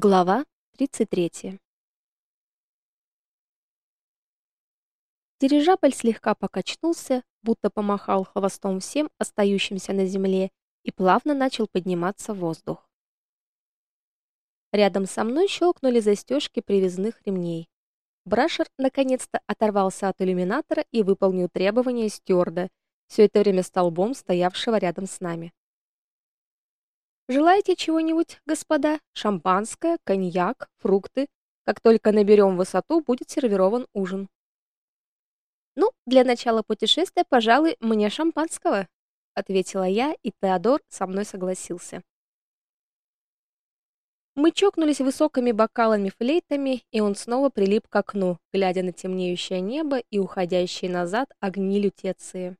Глава 33. Дирижабль слегка покачнулся, будто помахал хвостом всем остающимся на земле и плавно начал подниматься в воздух. Рядом со мной щелкнули застежки привязных ремней. Брашер наконец-то оторвался от иллюминатора и выполнил требования стюарда, все это время столбом стоявшего рядом с нами. Желаете чего-нибудь, господа? Шампанское, коньяк, фрукты. Как только наберем высоту, будет сервирован ужин. Ну, для начала путешествия, пожалуй, мне шампанского, ответила я, и Теодор со мной согласился. Мы чокнулись высокими бокалами-флейтами, и он снова прилип к окну, глядя на темнеющее небо и уходящие назад огни лютеции.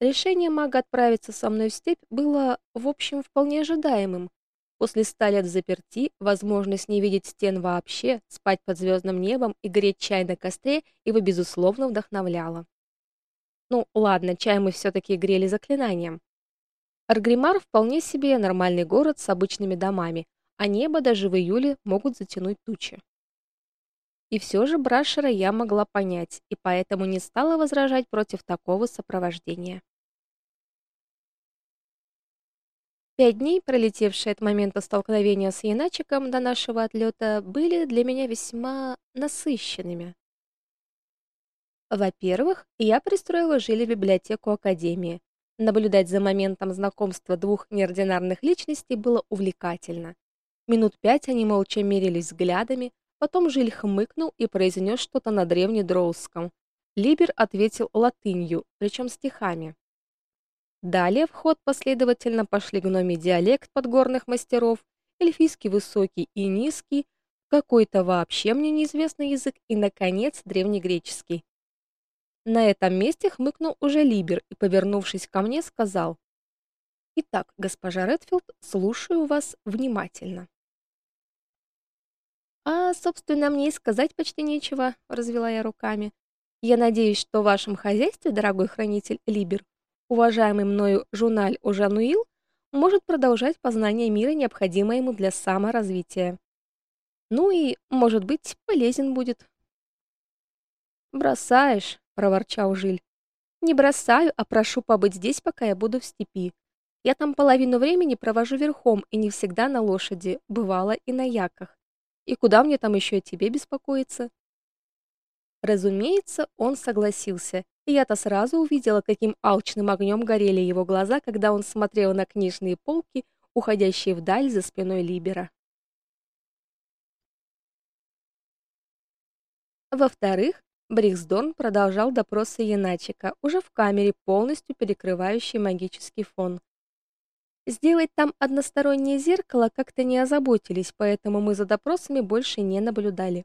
Решение мага отправиться со мной в степь было, в общем, вполне ожидаемым. После ста лет заперти, возможность не видеть стен вообще, спать под звездным небом и греть чай на костре его безусловно вдохновляло. Ну, ладно, чай мы все таки грели заклинанием. Аргримар вполне себе нормальный город с обычными домами, а небо даже в июле могут затянуть тучи. И все же Брашера я могла понять, и поэтому не стала возражать против такого сопровождения. Пять дней, пролетевшие от момента столкновения с Яначиком до нашего отлета, были для меня весьма насыщенными. Во-первых, я пристроила Жиле библиотеку академии. Наблюдать за моментом знакомства двух неординарных личностей было увлекательно. Минут пять они молча мерились взглядами, потом Жиль хмыкнул и произнес что-то на древнедроусском. Либер ответил латынью, причем стихами. Далее в ход последовательно пошли гномий диалект подгорных мастеров, эльфийский высокий и низкий, какой-то вообще мне неизвестный язык и наконец древнегреческий. На этом месте хмыкнул уже Либер и, повернувшись ко мне, сказал: "Итак, госпожа Редфилд, слушаю вас внимательно". А, собственно, мне и сказать почти нечего, развела я руками. Я надеюсь, что в вашем хозяйстве, дорогой хранитель Либер, уважаемый мною журналь Ожануил может продолжать познание мира, необходимое ему для саморазвития. Ну и, может быть, полезен будет. Бросаешь, проворчал Жиль. Не бросаю, а прошу побыть здесь, пока я буду в степи. Я там половину времени провожу верхом и не всегда на лошади, бывало и на яках. И куда мне там еще о тебе беспокоиться? Разумеется, он согласился и я-то сразу увидела, каким алчным огнем горели его глаза, когда он смотрел на книжные полки, уходящие вдаль за спиной Либера. Во-вторых, Бриксдорн продолжал допросы Яначика, уже в камере, полностью перекрывающей магический фон. Сделать там одностороннее зеркало как-то не озаботились, поэтому мы за допросами больше не наблюдали.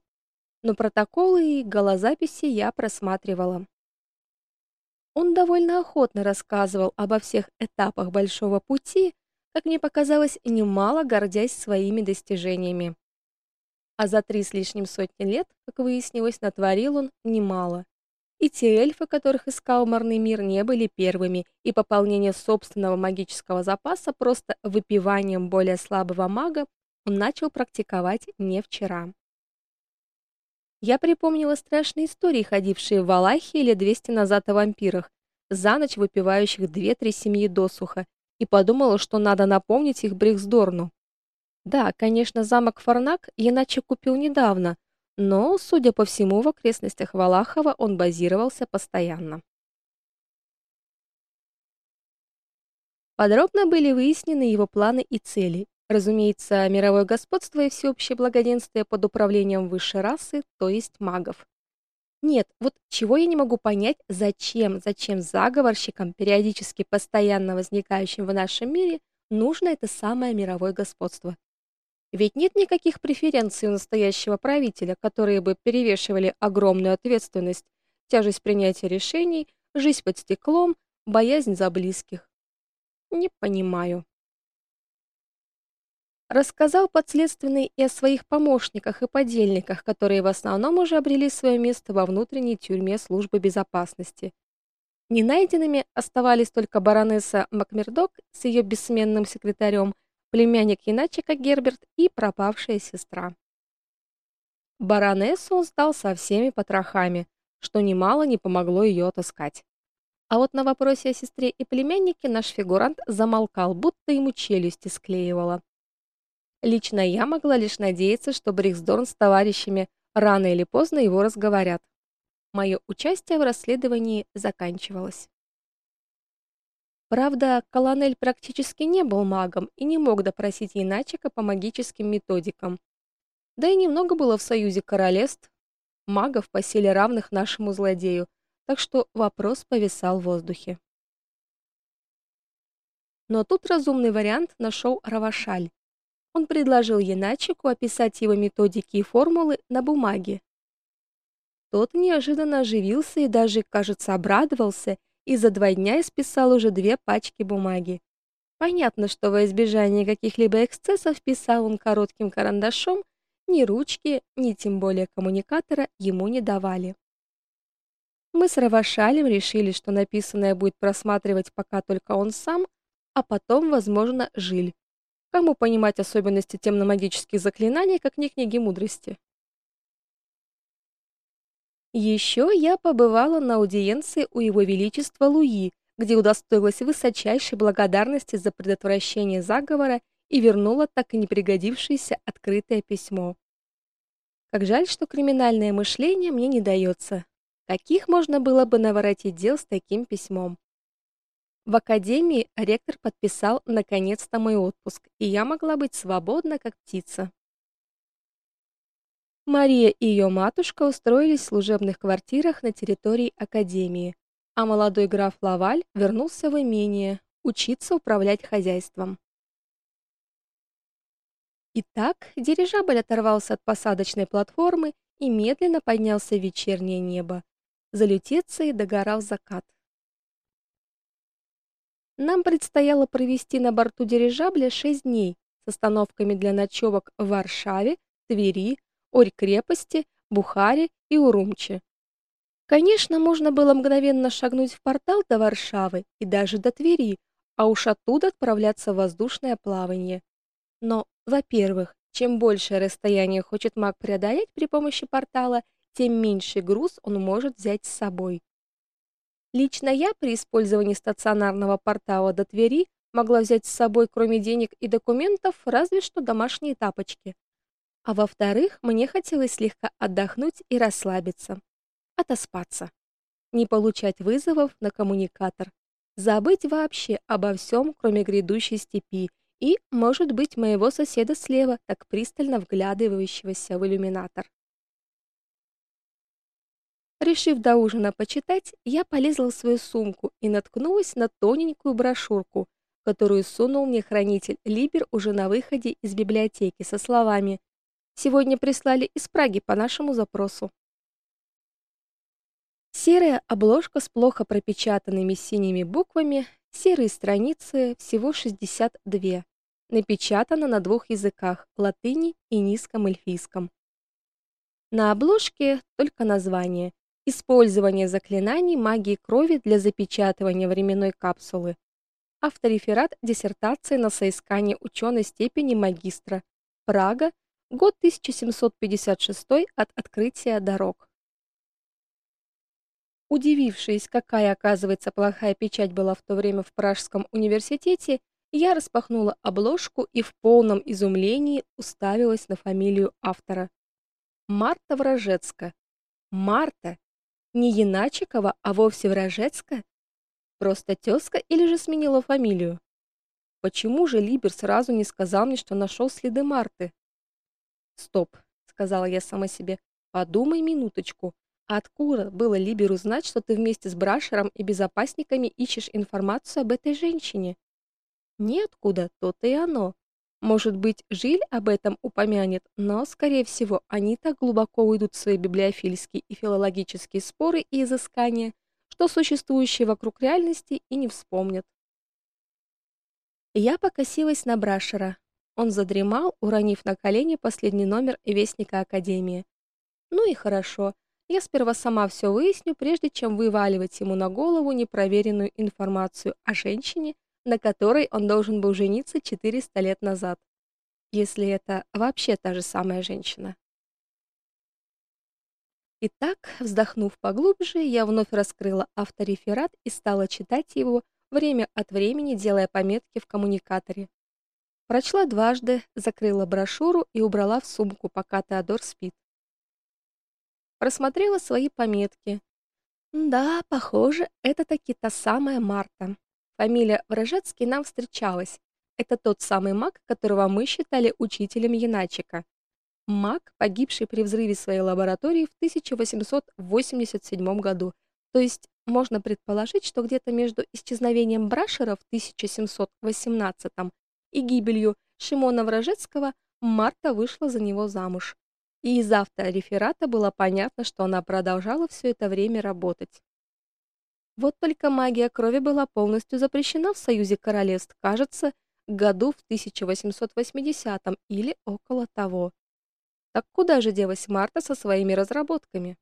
Но протоколы и голозаписи я просматривала. Он довольно охотно рассказывал обо всех этапах большого пути, как мне показалось, немало гордясь своими достижениями. А за три с лишним сотни лет, как выяснилось, натворил он немало. И те эльфы, которых искал Марный мир, не были первыми, и пополнение собственного магического запаса просто выпиванием более слабого мага он начал практиковать не вчера. Я припомнила страшные истории, ходившие в Валахии лет 200 назад о вампирах, за ночь выпивающих две-три семьи досуха, и подумала, что надо напомнить их Бриксдорну. Да, конечно, замок Фарнак иначе купил недавно, но, судя по всему, в окрестностях Валахова он базировался постоянно. Подробно были выяснены его планы и цели, Разумеется, мировое господство и всеобщее благоденствие под управлением высшей расы, то есть магов. Нет, вот чего я не могу понять, зачем, зачем заговорщикам, периодически постоянно возникающим в нашем мире, нужно это самое мировое господство. Ведь нет никаких преференций у настоящего правителя, которые бы перевешивали огромную ответственность, тяжесть принятия решений, жизнь под стеклом, боязнь за близких. Не понимаю рассказал подследственный и о своих помощниках и подельниках, которые в основном уже обрели свое место во внутренней тюрьме службы безопасности. Не найденными оставались только баронесса Макмердок с ее бессменным секретарем, племянник Иначика Герберт и пропавшая сестра. Баронессу он сдал со всеми потрохами, что немало не помогло ее отыскать. А вот на вопросе о сестре и племяннике наш фигурант замолкал, будто ему челюсти склеивало. Лично я могла лишь надеяться, что Бриксдорн с товарищами рано или поздно его разговорят. Мое участие в расследовании заканчивалось. Правда, колонель практически не был магом и не мог допросить Иначика по магическим методикам. Да и немного было в союзе королевств магов по силе равных нашему злодею, так что вопрос повисал в воздухе. Но тут разумный вариант нашел Равашаль. Он предложил Яначику описать его методики и формулы на бумаге. Тот неожиданно оживился и даже, кажется, обрадовался, и за два дня исписал уже две пачки бумаги. Понятно, что во избежание каких-либо эксцессов писал он коротким карандашом, ни ручки, ни тем более коммуникатора ему не давали. Мы с Равашалем решили, что написанное будет просматривать пока только он сам, а потом, возможно, Жиль. Кому понимать особенности темно-магических заклинаний, как не книги мудрости? Еще я побывала на аудиенции у его величества Луи, где удостоилась высочайшей благодарности за предотвращение заговора и вернула так и не пригодившееся открытое письмо. Как жаль, что криминальное мышление мне не дается. Каких можно было бы наворотить дел с таким письмом? В академии ректор подписал наконец-то мой отпуск, и я могла быть свободна, как птица. Мария и ее матушка устроились в служебных квартирах на территории академии, а молодой граф Лаваль вернулся в имение учиться управлять хозяйством. Итак, дирижабль оторвался от посадочной платформы и медленно поднялся в вечернее небо. За Лютецией догорал закат. Нам предстояло провести на борту дирижабля шесть дней с остановками для ночевок в Варшаве, Твери, Орь-крепости, Бухаре и Урумчи. Конечно, можно было мгновенно шагнуть в портал до Варшавы и даже до Твери, а уж оттуда отправляться в воздушное плавание. Но, во-первых, чем большее расстояние хочет маг преодолеть при помощи портала, тем меньший груз он может взять с собой. Лично я при использовании стационарного портала до Твери могла взять с собой, кроме денег и документов, разве что домашние тапочки. А во-вторых, мне хотелось слегка отдохнуть и расслабиться, отоспаться, не получать вызовов на коммуникатор, забыть вообще обо всем, кроме грядущей степи и, может быть, моего соседа слева, так пристально вглядывающегося в иллюминатор. Решив до ужина почитать, я полезла в свою сумку и наткнулась на тоненькую брошюрку, которую сунул мне хранитель Либер уже на выходе из библиотеки со словами: "Сегодня прислали из Праги по нашему запросу". Серая обложка с плохо пропечатанными синими буквами, серые страницы, всего 62. Напечатано на двух языках: латыни и низком эльфийском. На обложке только название Использование заклинаний магии крови для запечатывания временной капсулы. Автореферат диссертации на соискание ученой степени магистра. Прага, год 1756 от открытия дорог. Удивившись, какая, оказывается, плохая печать была в то время в Пражском университете, я распахнула обложку и в полном изумлении уставилась на фамилию автора. Марта Вражецкая. Марта, не Яначикова, а вовсе Вражецкая? Просто тёзка или же сменила фамилию? Почему же Либер сразу не сказал мне, что нашел следы Марты? Стоп, сказала я сама себе. Подумай минуточку. Откуда было Либеру знать, что ты вместе с Брашером и безопасниками ищешь информацию об этой женщине? Ниоткуда, то-то и оно. Может быть, Жиль об этом упомянет, но, скорее всего, они так глубоко уйдут в свои библиофильские и филологические споры и изыскания, что существующие вокруг реальности и не вспомнят. Я покосилась на Брашера. Он задремал, уронив на колени последний номер Вестника Академии. Ну и хорошо. Я сперва сама все выясню, прежде чем вываливать ему на голову непроверенную информацию о женщине, на которой он должен был жениться 400 лет назад. Если это вообще та же самая женщина. Итак, вздохнув поглубже, я вновь раскрыла автореферат и стала читать его, время от времени делая пометки в коммуникаторе. Прочла дважды, закрыла брошюру и убрала в сумку, пока Теодор спит. Просмотрела свои пометки. Да, похоже, это таки та самая Марта. Фамилия Вражецкий нам встречалась. Это тот самый маг, которого мы считали учителем Яначика. Маг, погибший при взрыве своей лаборатории в 1887 году. То есть можно предположить, что где-то между исчезновением Брашера в 1718 и гибелью Шимона Вражецкого Марта вышла за него замуж. И из автореферата было понятно, что она продолжала все это время работать. Вот только магия крови была полностью запрещена в Союзе королевств, кажется, году в 1880 или около того. Так куда же делась Марта со своими разработками?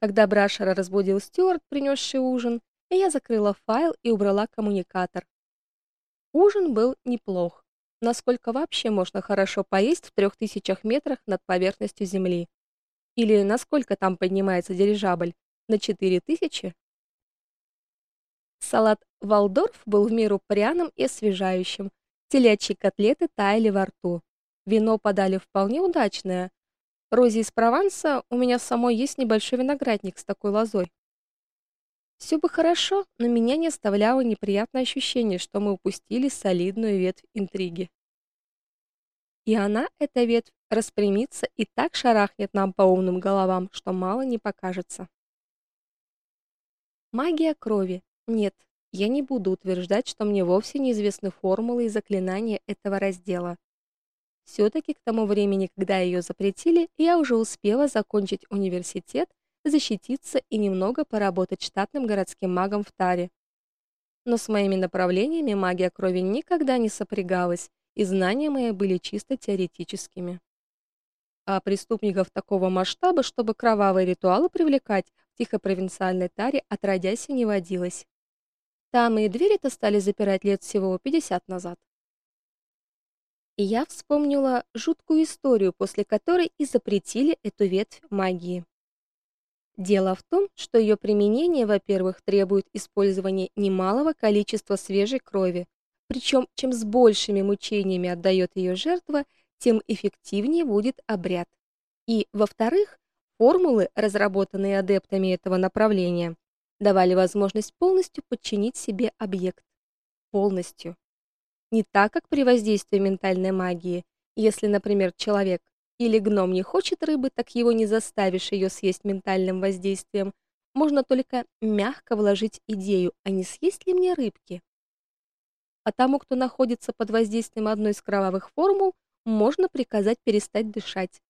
Когда Брашера разбудил Стюарт, принесший ужин, я закрыла файл и убрала коммуникатор. Ужин был неплох. Насколько вообще можно хорошо поесть в трех тысячах метрах над поверхностью земли? Или насколько там поднимается дирижабль? На четыре тысячи? Салат Валдорф был в меру пряным и освежающим. Телячьи котлеты таяли во рту. Вино подали вполне удачное. Рози из Прованса, у меня самой есть небольшой виноградник с такой лозой. Все бы хорошо, но меня не оставляло неприятное ощущение, что мы упустили солидную ветвь интриги. И она, эта ветвь, распрямится и так шарахнет нам по умным головам, что мало не покажется. Магия крови. Нет, я не буду утверждать, что мне вовсе неизвестны формулы и заклинания этого раздела все таки к тому времени, когда ее запретили, я уже успела закончить университет, защититься и немного поработать штатным городским магом в Таре. Но с моими направлениями магия крови никогда не сопрягалась, и знания мои были чисто теоретическими. А преступников такого масштаба, чтобы кровавые ритуалы привлекать в тихо-провинциальной Таре, отродясь и не водилось. Там и двери-то стали запирать лет всего 50 назад. И я вспомнила жуткую историю, после которой и запретили эту ветвь магии. Дело в том, что ее применение, во-первых, требует использования немалого количества свежей крови, причем чем с большими мучениями отдает ее жертва, тем эффективнее будет обряд. И, во-вторых, формулы, разработанные адептами этого направления, давали возможность полностью подчинить себе объект. Полностью. Не так, как при воздействии ментальной магии. Если, например, человек или гном не хочет рыбы, так его не заставишь ее съесть ментальным воздействием. Можно только мягко вложить идею: а не съесть ли мне рыбки? А тому, кто находится под воздействием одной из кровавых формул, можно приказать перестать дышать.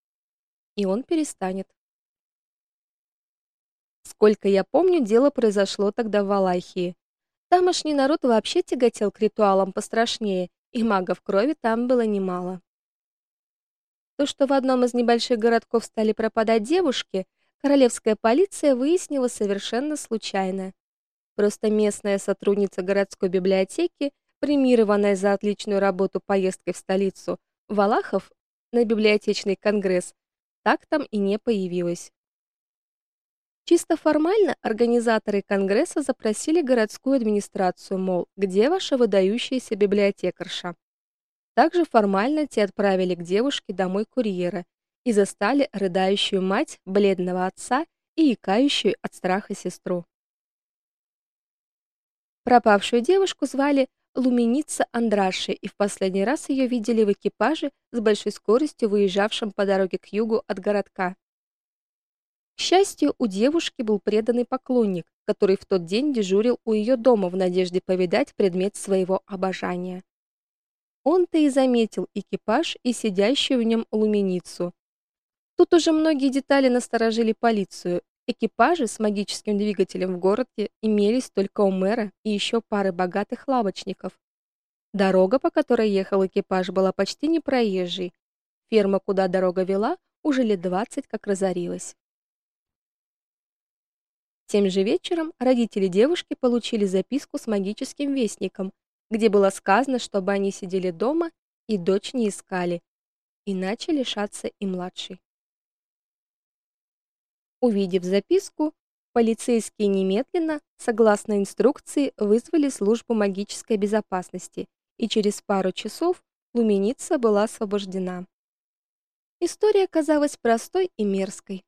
И он перестанет. Сколько я помню, дело произошло тогда в Валахии. Тамошний народ вообще тяготел к ритуалам пострашнее, и магов крови там было немало. То, что в одном из небольших городков стали пропадать девушки, королевская полиция выяснила совершенно случайно. Просто местная сотрудница городской библиотеки, премированная за отличную работу поездкой в столицу, Валахов на библиотечный конгресс, так там и не появилась. Чисто формально организаторы конгресса запросили городскую администрацию, мол, где ваша выдающаяся библиотекарша? Также формально те отправили к девушке домой курьера и застали рыдающую мать, бледного отца и икающую от страха сестру. Пропавшую девушку звали Луменица Андраши, и в последний раз ее видели в экипаже с большой скоростью выезжавшем по дороге к югу от городка. К счастью, у девушки был преданный поклонник, который в тот день дежурил у ее дома в надежде повидать предмет своего обожания. Он-то и заметил экипаж и сидящую в нем луменицу. Тут уже многие детали насторожили полицию. Экипажи с магическим двигателем в городе имелись только у мэра и еще пары богатых лавочников. Дорога, по которой ехал экипаж, была почти непроезжей. Ферма, куда дорога вела, уже лет двадцать как разорилась. Тем же вечером родители девушки получили записку с магическим вестником, где было сказано, чтобы они сидели дома и дочь не искали, иначе лишаться и младшей. Увидев записку, полицейские немедленно, согласно инструкции, вызвали службу магической безопасности, и через пару часов Луменица была освобождена. История оказалась простой и мерзкой.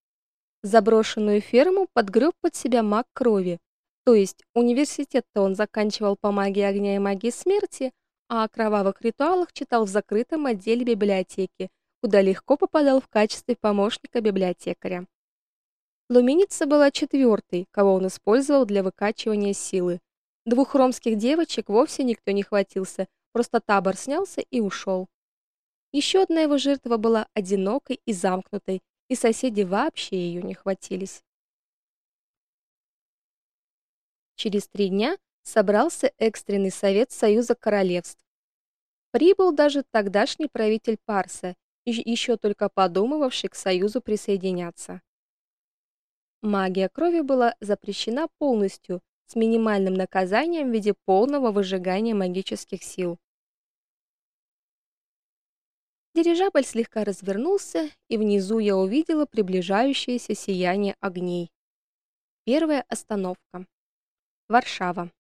Заброшенную ферму подгреб под себя маг крови. То есть университет-то он заканчивал по магии огня и магии смерти, а о кровавых ритуалах читал в закрытом отделе библиотеки, куда легко попадал в качестве помощника библиотекаря. Луменица была четвертой, кого он использовал для выкачивания силы. Двух ромских девочек вовсе никто не хватился, просто табор снялся и ушел. Еще одна его жертва была одинокой и замкнутой, и соседи вообще ее не хватились. Через три дня собрался экстренный совет Союза королевств. Прибыл даже тогдашний правитель Парса, еще только подумывавший к союзу присоединяться. Магия крови была запрещена полностью, с минимальным наказанием в виде полного выжигания магических сил. Дирижабль слегка развернулся, и внизу я увидела приближающееся сияние огней. Первая остановка. Варшава.